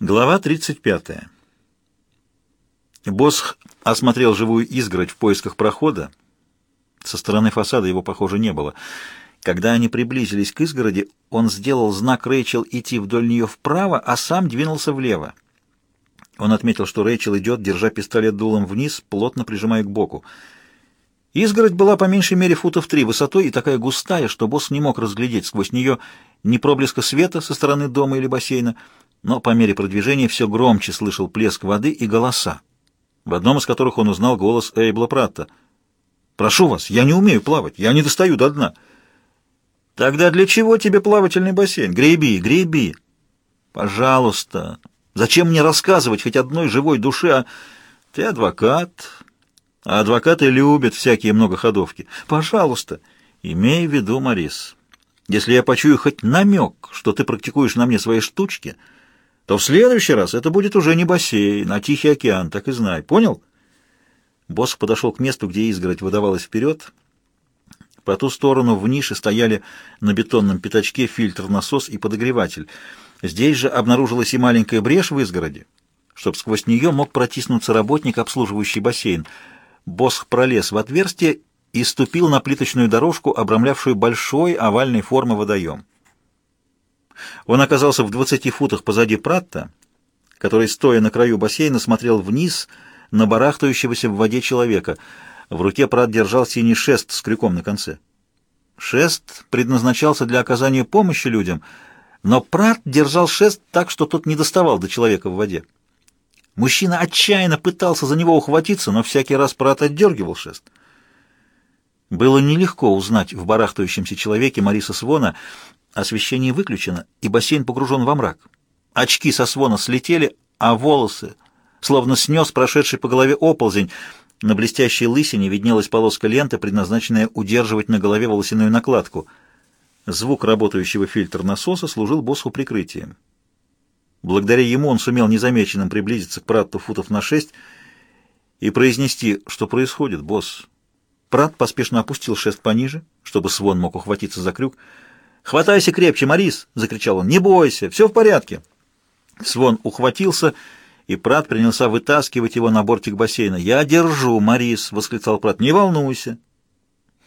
Глава 35. Босх осмотрел живую изгородь в поисках прохода. Со стороны фасада его, похоже, не было. Когда они приблизились к изгороди, он сделал знак Рэйчел идти вдоль нее вправо, а сам двинулся влево. Он отметил, что Рэйчел идет, держа пистолет дулом вниз, плотно прижимая к боку. Изгородь была по меньшей мере футов три высотой и такая густая, что босс не мог разглядеть сквозь нее ни проблеска света со стороны дома или бассейна, но по мере продвижения все громче слышал плеск воды и голоса, в одном из которых он узнал голос Эйбла Пратта. «Прошу вас, я не умею плавать, я не достаю до дна». «Тогда для чего тебе плавательный бассейн? Греби, греби!» «Пожалуйста, зачем мне рассказывать хоть одной живой душе, а ты адвокат, а адвокаты любят всякие многоходовки. Пожалуйста, имей в виду, Марис, если я почую хоть намек, что ты практикуешь на мне свои штучки...» то в следующий раз это будет уже не бассейн, а Тихий океан, так и знай. Понял? Босс подошел к месту, где изгородь выдавалась вперед. По ту сторону в нише стояли на бетонном пятачке фильтр-насос и подогреватель. Здесь же обнаружилась и маленькая брешь в изгороде, чтобы сквозь нее мог протиснуться работник, обслуживающий бассейн. Босх пролез в отверстие и ступил на плиточную дорожку, обрамлявшую большой овальной формы водоем. Он оказался в 20 футах позади Пратта, который, стоя на краю бассейна, смотрел вниз на барахтающегося в воде человека. В руке Пратт держал синий шест с крюком на конце. Шест предназначался для оказания помощи людям, но Пратт держал шест так, что тот не доставал до человека в воде. Мужчина отчаянно пытался за него ухватиться, но всякий раз Пратт отдергивал шест. Было нелегко узнать в барахтающемся человеке Мариса Свона, Освещение выключено, и бассейн погружен во мрак. Очки со свона слетели, а волосы, словно снес прошедший по голове оползень, на блестящей лысине виднелась полоска ленты, предназначенная удерживать на голове волосяную накладку. Звук работающего фильтр насоса служил боссу прикрытием. Благодаря ему он сумел незамеченным приблизиться к Пратту футов на шесть и произнести, что происходит, босс. Прат поспешно опустил шест пониже, чтобы Свон мог ухватиться за крюк, «Хватайся крепче, Морис!» — закричал он. «Не бойся, все в порядке!» Свон ухватился, и Прат принялся вытаскивать его на бортик бассейна. «Я держу, Морис!» — восклицал Прат. «Не волнуйся!»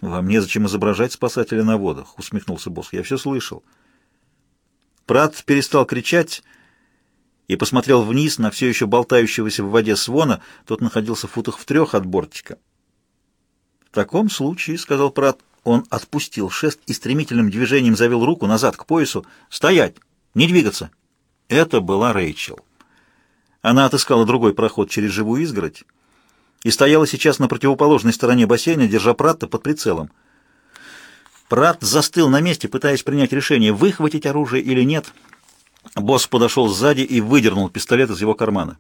«Вам незачем изображать спасателя на водах», — усмехнулся босс. «Я все слышал». Прат перестал кричать и посмотрел вниз на все еще болтающегося в воде Свона. Тот находился в футах в трех от бортика. «В таком случае», — сказал Прат, — он отпустил шест и стремительным движением завел руку назад к поясу. «Стоять! Не двигаться!» Это была Рэйчел. Она отыскала другой проход через живую изгородь и стояла сейчас на противоположной стороне бассейна, держа Пратта под прицелом. Пратт застыл на месте, пытаясь принять решение, выхватить оружие или нет. Босс подошел сзади и выдернул пистолет из его кармана.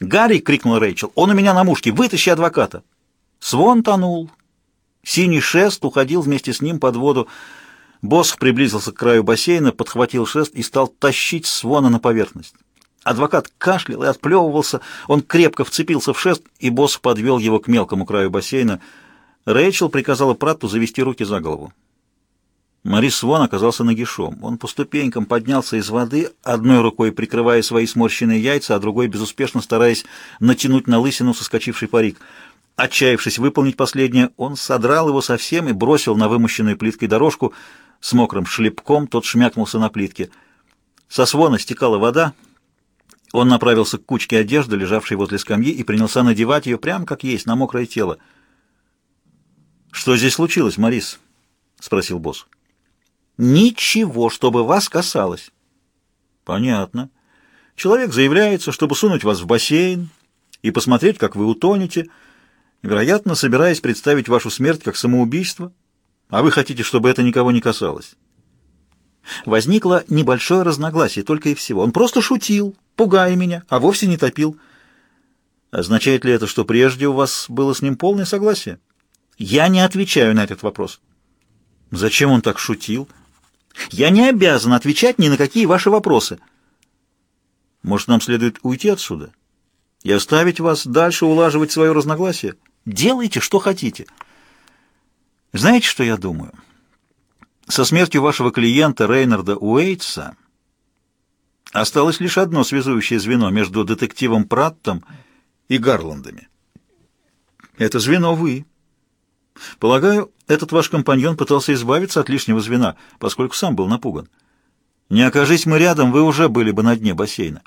«Гарри!» — крикнул Рэйчел. «Он у меня на мушке! Вытащи адвоката!» Свон тонул. Синий шест уходил вместе с ним под воду. Босх приблизился к краю бассейна, подхватил шест и стал тащить свона на поверхность. Адвокат кашлял и отплевывался, он крепко вцепился в шест, и Босх подвел его к мелкому краю бассейна. Рэйчел приказала Пратту завести руки за голову. Морис Свон оказался нагишом. Он по ступенькам поднялся из воды, одной рукой прикрывая свои сморщенные яйца, а другой безуспешно стараясь натянуть на лысину соскочивший парик — Отчаявшись выполнить последнее, он содрал его совсем и бросил на вымощенную плиткой дорожку. С мокрым шлепком тот шмякнулся на плитке. Со свона стекала вода. Он направился к кучке одежды, лежавшей возле скамьи, и принялся надевать ее прямо как есть, на мокрое тело. «Что здесь случилось, Морис?» — спросил босс. «Ничего, чтобы вас касалось». «Понятно. Человек заявляется, чтобы сунуть вас в бассейн и посмотреть, как вы утонете» вероятно, собираясь представить вашу смерть как самоубийство, а вы хотите, чтобы это никого не касалось. Возникло небольшое разногласие, только и всего. Он просто шутил, пугая меня, а вовсе не топил. Означает ли это, что прежде у вас было с ним полное согласие? Я не отвечаю на этот вопрос. Зачем он так шутил? Я не обязан отвечать ни на какие ваши вопросы. Может, нам следует уйти отсюда и оставить вас дальше улаживать свое разногласие? Делайте, что хотите. Знаете, что я думаю? Со смертью вашего клиента Рейнарда Уэйтса Осталось лишь одно связующее звено между детективом Праттом и Гарландами. Это звено вы. Полагаю, этот ваш компаньон пытался избавиться от лишнего звена, поскольку сам был напуган. Не окажись мы рядом, вы уже были бы на дне бассейна.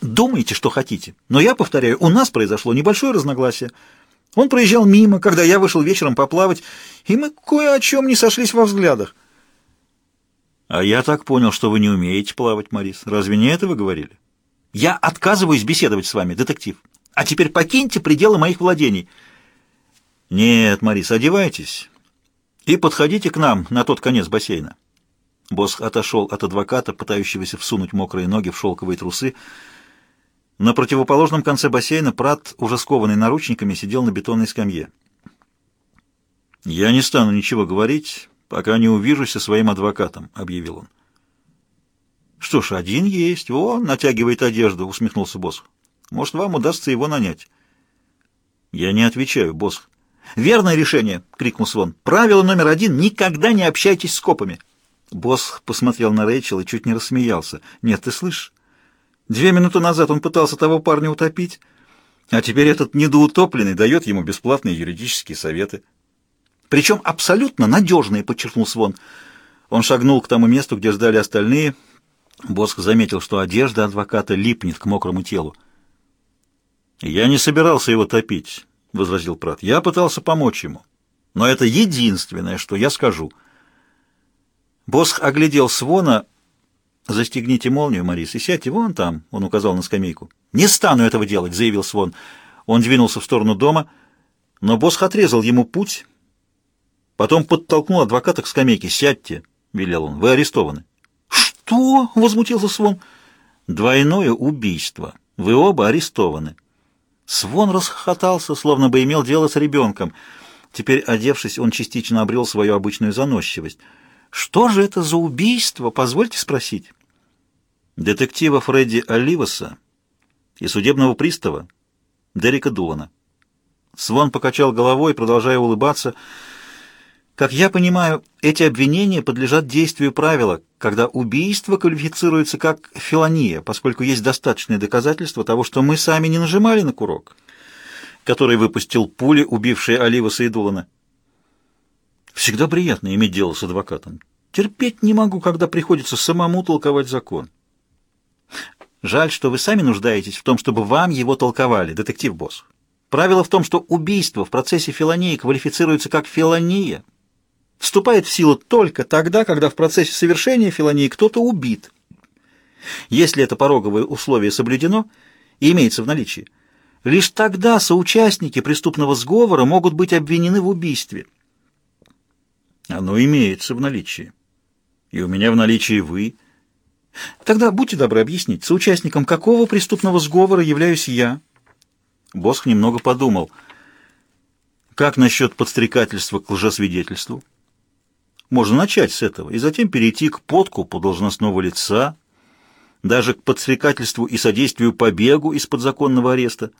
Думайте, что хотите. Но я повторяю, у нас произошло небольшое разногласие. Он проезжал мимо, когда я вышел вечером поплавать, и мы кое о чем не сошлись во взглядах. А я так понял, что вы не умеете плавать, Морис. Разве не это вы говорили? Я отказываюсь беседовать с вами, детектив. А теперь покиньте пределы моих владений. Нет, Морис, одевайтесь и подходите к нам на тот конец бассейна. Босс отошел от адвоката, пытающегося всунуть мокрые ноги в шелковые трусы, на противоположном конце бассейна Прат, уже скованный наручниками, сидел на бетонной скамье. «Я не стану ничего говорить, пока не увижусь со своим адвокатом», — объявил он. «Что ж, один есть. Он натягивает одежду», — усмехнулся босс. «Может, вам удастся его нанять?» «Я не отвечаю, босс». «Верное решение!» — крикнул Свон. «Правило номер один — никогда не общайтесь с копами!» Босс посмотрел на Рэйчел и чуть не рассмеялся. «Нет, ты слышишь? Две минуты назад он пытался того парня утопить, а теперь этот недоутопленный дает ему бесплатные юридические советы. Причем абсолютно надежные, подчеркнул Свон. Он шагнул к тому месту, где ждали остальные. Боск заметил, что одежда адвоката липнет к мокрому телу. «Я не собирался его топить», — возразил Прат. «Я пытался помочь ему. Но это единственное, что я скажу». Босх оглядел Свона, «Застегните молнию, Марис, и сядьте вон там», — он указал на скамейку. «Не стану этого делать», — заявил Свон. Он двинулся в сторону дома, но босс отрезал ему путь, потом подтолкнул адвоката к скамейке. «Сядьте», — велел он, — «вы арестованы». «Что?» — возмутился Свон. «Двойное убийство. Вы оба арестованы». Свон расхохотался, словно бы имел дело с ребенком. Теперь, одевшись, он частично обрел свою обычную заносчивость — что же это за убийство, позвольте спросить? Детектива Фредди Оливаса и судебного пристава Дерека Дулана. Свон покачал головой, продолжая улыбаться. Как я понимаю, эти обвинения подлежат действию правила, когда убийство квалифицируется как филония, поскольку есть достаточные доказательства того, что мы сами не нажимали на курок, который выпустил пули, убившие Оливаса и Дулана. Всегда приятно иметь дело с адвокатом. Терпеть не могу, когда приходится самому толковать закон. Жаль, что вы сами нуждаетесь в том, чтобы вам его толковали, детектив-босс. Правило в том, что убийство в процессе филонии квалифицируется как филония, вступает в силу только тогда, когда в процессе совершения филонии кто-то убит. Если это пороговое условие соблюдено и имеется в наличии, лишь тогда соучастники преступного сговора могут быть обвинены в убийстве. Оно имеется в наличии. И у меня в наличии вы. Тогда будьте добры объяснить, соучастником какого преступного сговора являюсь я? Босх немного подумал. Как насчет подстрекательства к лжесвидетельству? Можно начать с этого и затем перейти к подкупу должностного лица, даже к подстрекательству и содействию побегу из-под законного ареста.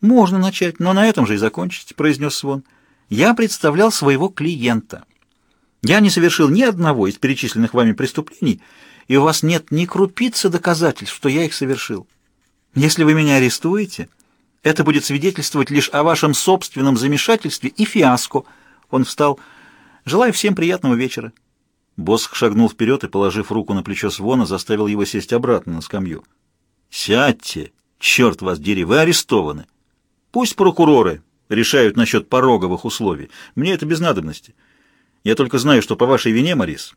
«Можно начать, но на этом же и закончить», — произнес Свон. Я представлял своего клиента. Я не совершил ни одного из перечисленных вами преступлений, и у вас нет ни крупицы доказательств, что я их совершил. Если вы меня арестуете, это будет свидетельствовать лишь о вашем собственном замешательстве и фиаско. Он встал. Желаю всем приятного вечера. Босс шагнул вперед и, положив руку на плечо Свона, заставил его сесть обратно на скамью. «Сядьте! Черт вас дери, вы арестованы! Пусть прокуроры решают насчет пороговых условий. Мне это без надобности. Я только знаю, что по вашей вине, Морис,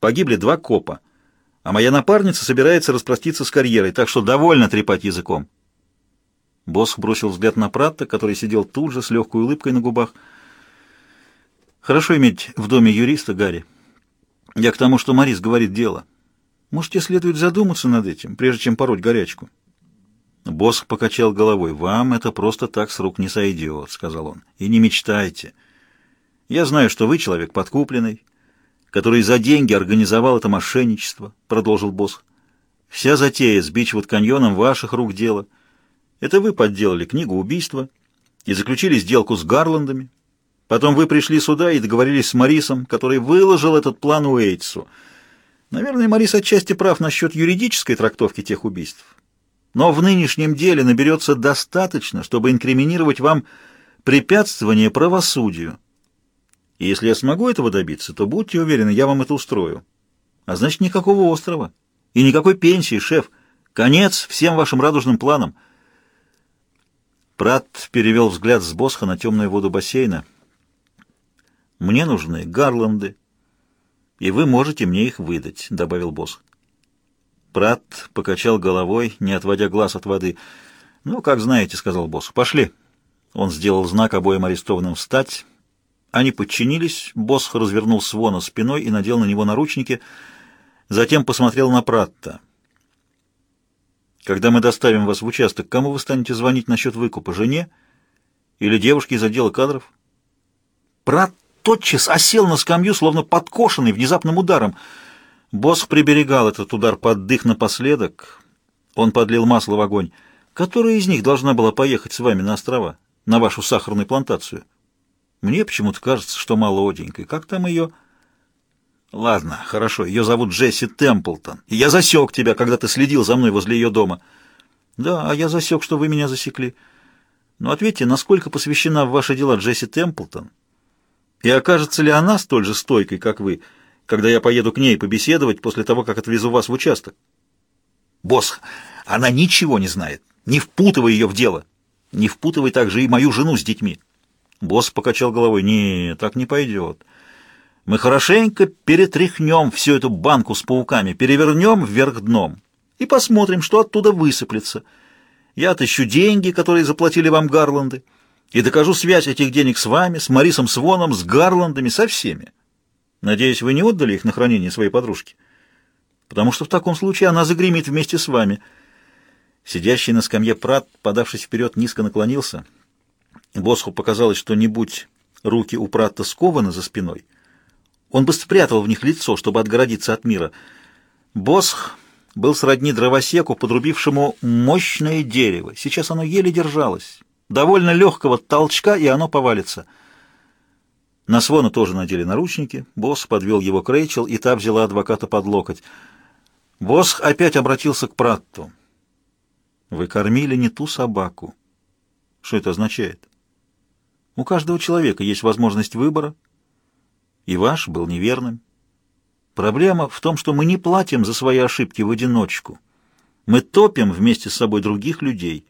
погибли два копа, а моя напарница собирается распроститься с карьерой, так что довольно трепать языком». Босс бросил взгляд на Пратта, который сидел тут же с легкой улыбкой на губах. «Хорошо иметь в доме юриста, Гарри. Я к тому, что Морис говорит дело. Может, тебе следует задуматься над этим, прежде чем пороть горячку?» Босх покачал головой. «Вам это просто так с рук не сойдет», — сказал он. «И не мечтайте. Я знаю, что вы человек подкупленный, который за деньги организовал это мошенничество», — продолжил Босх. «Вся затея с Бичвуд-каньоном ваших рук дело. Это вы подделали книгу убийства и заключили сделку с Гарландами. Потом вы пришли сюда и договорились с Марисом, который выложил этот план Уэйтсу. Наверное, Марис отчасти прав насчет юридической трактовки тех убийств. Но в нынешнем деле наберется достаточно, чтобы инкриминировать вам препятствование правосудию. И если я смогу этого добиться, то будьте уверены, я вам это устрою. А значит, никакого острова и никакой пенсии, шеф. Конец всем вашим радужным планам. Прат перевел взгляд с Босха на темную воду бассейна. «Мне нужны гарланды, и вы можете мне их выдать», — добавил Босх. Прат покачал головой, не отводя глаз от воды. «Ну, как знаете», — сказал Босх. «Пошли». Он сделал знак обоим арестованным встать. Они подчинились, Босх развернул Свона спиной и надел на него наручники, затем посмотрел на Пратта. Когда мы доставим вас в участок, кому вы станете звонить насчет выкупа? Жене? Или девушке из отдела кадров? Прат тотчас осел на скамью, словно подкошенный внезапным ударом. Босх приберегал этот удар под дых напоследок. Он подлил масло в огонь. Которая из них должна была поехать с вами на острова, на вашу сахарную плантацию? Мне почему-то кажется, что молоденькой. Как там ее... Ладно, хорошо, ее зовут Джесси Темплтон. Я засек тебя, когда ты следил за мной возле ее дома. Да, а я засек, что вы меня засекли. Но ответьте, насколько посвящена в ваши дела Джесси Темплтон? И окажется ли она столь же стойкой, как вы, когда я поеду к ней побеседовать после того, как отвезу вас в участок? Босс, она ничего не знает. Не впутывай ее в дело. Не впутывай также и мою жену с детьми. Босс покачал головой. «Не, так не пойдет». Мы хорошенько перетряхнем всю эту банку с пауками, перевернем вверх дном и посмотрим, что оттуда высыплется. Я отыщу деньги, которые заплатили вам Гарланды, и докажу связь этих денег с вами, с Марисом Своном, с Гарландами, со всеми. Надеюсь, вы не отдали их на хранение своей подружке? Потому что в таком случае она загремит вместе с вами. Сидящий на скамье Прат, подавшись вперед, низко наклонился. Босху показалось, что не будь руки у Пратта скованы за спиной — он бы спрятал в них лицо, чтобы отгородиться от мира. Босх был сродни дровосеку, подрубившему мощное дерево. Сейчас оно еле держалось. Довольно легкого толчка, и оно повалится. На Свона тоже надели наручники. Босх подвел его к Рэйчел, и та взяла адвоката под локоть. Босх опять обратился к Пратту. «Вы кормили не ту собаку». Что это означает? У каждого человека есть возможность выбора, и ваш был неверным. Проблема в том, что мы не платим за свои ошибки в одиночку. Мы топим вместе с собой других людей.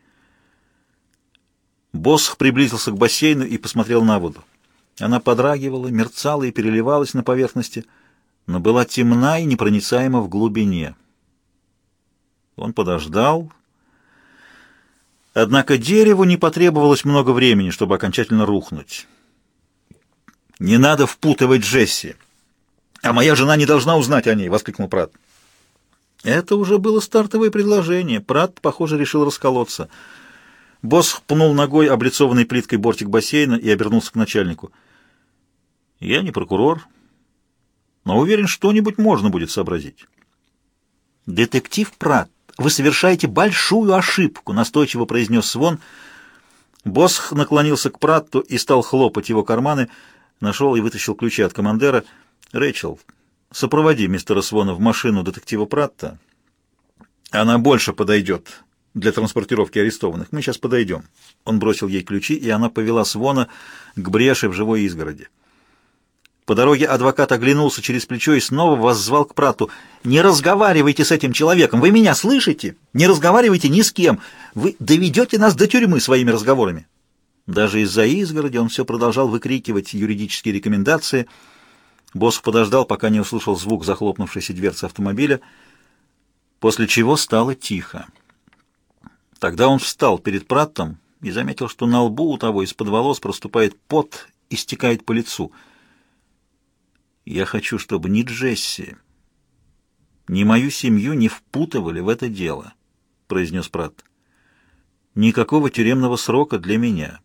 Босх приблизился к бассейну и посмотрел на воду. Она подрагивала, мерцала и переливалась на поверхности, но была темна и непроницаема в глубине. Он подождал. Однако дереву не потребовалось много времени, чтобы окончательно рухнуть. «Не надо впутывать Джесси. А моя жена не должна узнать о ней!» — воскликнул Прат. Это уже было стартовое предложение. Прат, похоже, решил расколоться. Босс пнул ногой облицованный плиткой бортик бассейна и обернулся к начальнику. «Я не прокурор, но уверен, что-нибудь можно будет сообразить». «Детектив Прат, вы совершаете большую ошибку», — настойчиво произнес Свон. Босх наклонился к Пратту и стал хлопать его карманы — Нашел и вытащил ключи от командира. «Рэйчел, сопроводи мистера Свона в машину детектива Пратта. Она больше подойдет для транспортировки арестованных. Мы сейчас подойдем». Он бросил ей ключи, и она повела Свона к бреши в живой изгороди. По дороге адвокат оглянулся через плечо и снова воззвал к Прату. «Не разговаривайте с этим человеком! Вы меня слышите? Не разговаривайте ни с кем! Вы доведете нас до тюрьмы своими разговорами!» Даже из-за изгороди он все продолжал выкрикивать юридические рекомендации. Босс подождал, пока не услышал звук захлопнувшейся дверцы автомобиля, после чего стало тихо. Тогда он встал перед Праттом и заметил, что на лбу у того из-под волос проступает пот и стекает по лицу. «Я хочу, чтобы ни Джесси, ни мою семью не впутывали в это дело», — произнес Пратт. «Никакого тюремного срока для меня».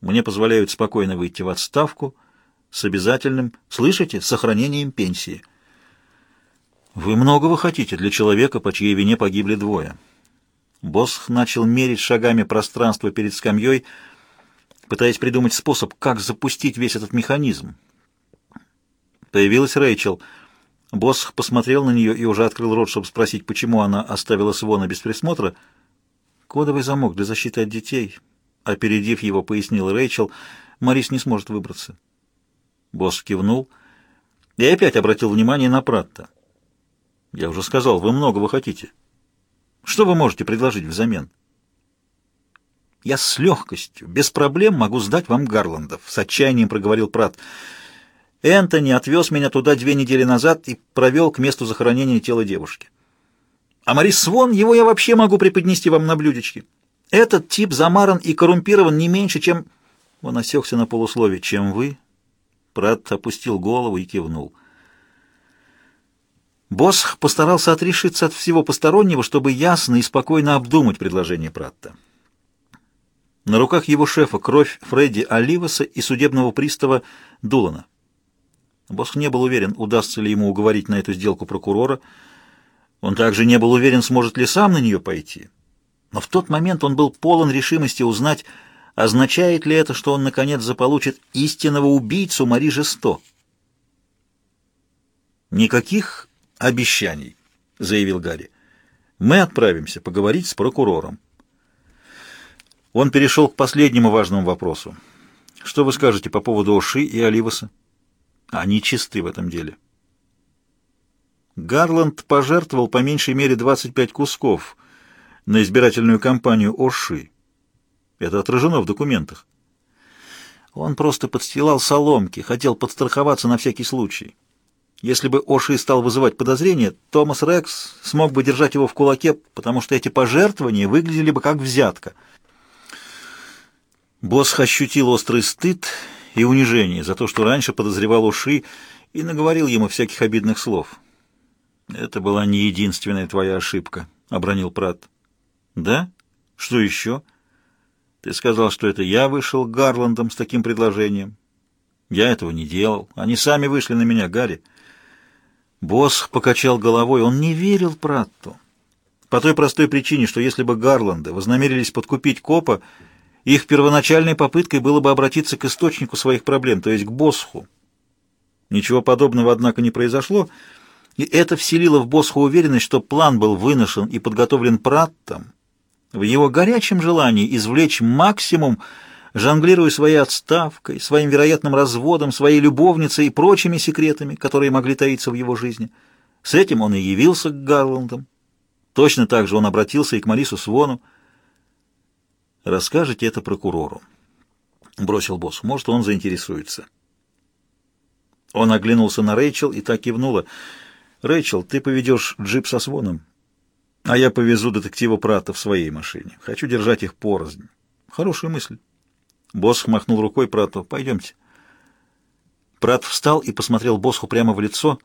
Мне позволяют спокойно выйти в отставку с обязательным, слышите, сохранением пенсии. Вы многого хотите для человека, по чьей вине погибли двое. Босх начал мерить шагами пространство перед скамьей, пытаясь придумать способ, как запустить весь этот механизм. Появилась Рэйчел. Босх посмотрел на нее и уже открыл рот, чтобы спросить, почему она оставила Свона без присмотра. «Кодовый замок для защиты от детей», — опередив его, пояснил Рэйчел. «Марис не сможет выбраться». Босс кивнул и опять обратил внимание на Пратта. «Я уже сказал, вы многого хотите. Что вы можете предложить взамен?» «Я с легкостью, без проблем могу сдать вам Гарландов», — с отчаянием проговорил Пратт. Энтони отвез меня туда две недели назад и провел к месту захоронения тела девушки. А Марис Свон, его я вообще могу преподнести вам на блюдечке. Этот тип замаран и коррумпирован не меньше, чем... Он осекся на полуслове. Чем вы? Прат опустил голову и кивнул. Босх постарался отрешиться от всего постороннего, чтобы ясно и спокойно обдумать предложение Пратта. На руках его шефа кровь Фредди Оливаса и судебного пристава Дулана. Босх не был уверен, удастся ли ему уговорить на эту сделку прокурора. Он также не был уверен, сможет ли сам на нее пойти. Но в тот момент он был полон решимости узнать, означает ли это, что он наконец заполучит истинного убийцу Мари Жесто. «Никаких обещаний», — заявил Гарри. «Мы отправимся поговорить с прокурором». Он перешел к последнему важному вопросу. «Что вы скажете по поводу Оши и Оливаса?» Они чисты в этом деле. Гарланд пожертвовал по меньшей мере 25 кусков на избирательную кампанию Оши. Это отражено в документах. Он просто подстилал соломки, хотел подстраховаться на всякий случай. Если бы Оши стал вызывать подозрения, Томас Рекс смог бы держать его в кулаке, потому что эти пожертвования выглядели бы как взятка. Босс ощутил острый стыд и унижение за то, что раньше подозревал Уши и наговорил ему всяких обидных слов. «Это была не единственная твоя ошибка», — обронил Прат. «Да? Что еще?» «Ты сказал, что это я вышел к Гарландам с таким предложением». «Я этого не делал. Они сами вышли на меня, Гарри». Босс покачал головой. Он не верил Пратту. По той простой причине, что если бы Гарланды вознамерились подкупить копа, их первоначальной попыткой было бы обратиться к источнику своих проблем, то есть к Босху. Ничего подобного, однако, не произошло, и это вселило в Босху уверенность, что план был выношен и подготовлен Праттом в его горячем желании извлечь максимум, жонглируя своей отставкой, своим вероятным разводом, своей любовницей и прочими секретами, которые могли таиться в его жизни. С этим он и явился к Гарландам. Точно так же он обратился и к Марису Свону. Расскажите это прокурору. Бросил босс. Может, он заинтересуется. Он оглянулся на Рэйчел и так кивнула. «Рэйчел, ты поведешь джип со своном, а я повезу детектива Прата в своей машине. Хочу держать их порознь». «Хорошая мысль». Босс махнул рукой Прату. «Пойдемте». Прат встал и посмотрел Босху прямо в лицо.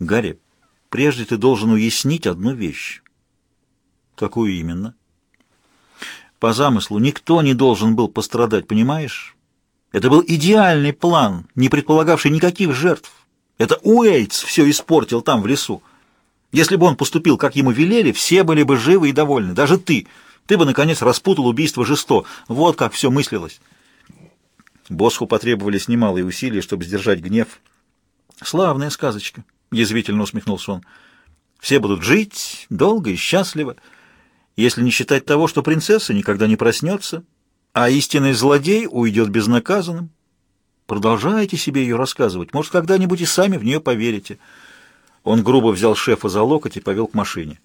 «Гарри, прежде ты должен уяснить одну вещь». «Какую именно?» По замыслу никто не должен был пострадать, понимаешь? Это был идеальный план, не предполагавший никаких жертв. Это Уэйтс все испортил там, в лесу. Если бы он поступил, как ему велели, все были бы живы и довольны. Даже ты. Ты бы, наконец, распутал убийство Жесто. Вот как все мыслилось. Босху потребовались немалые усилия, чтобы сдержать гнев. «Славная сказочка», — язвительно усмехнулся он. «Все будут жить долго и счастливо» если не считать того, что принцесса никогда не проснется, а истинный злодей уйдет безнаказанным. Продолжайте себе ее рассказывать, может, когда-нибудь и сами в нее поверите. Он грубо взял шефа за локоть и повел к машине.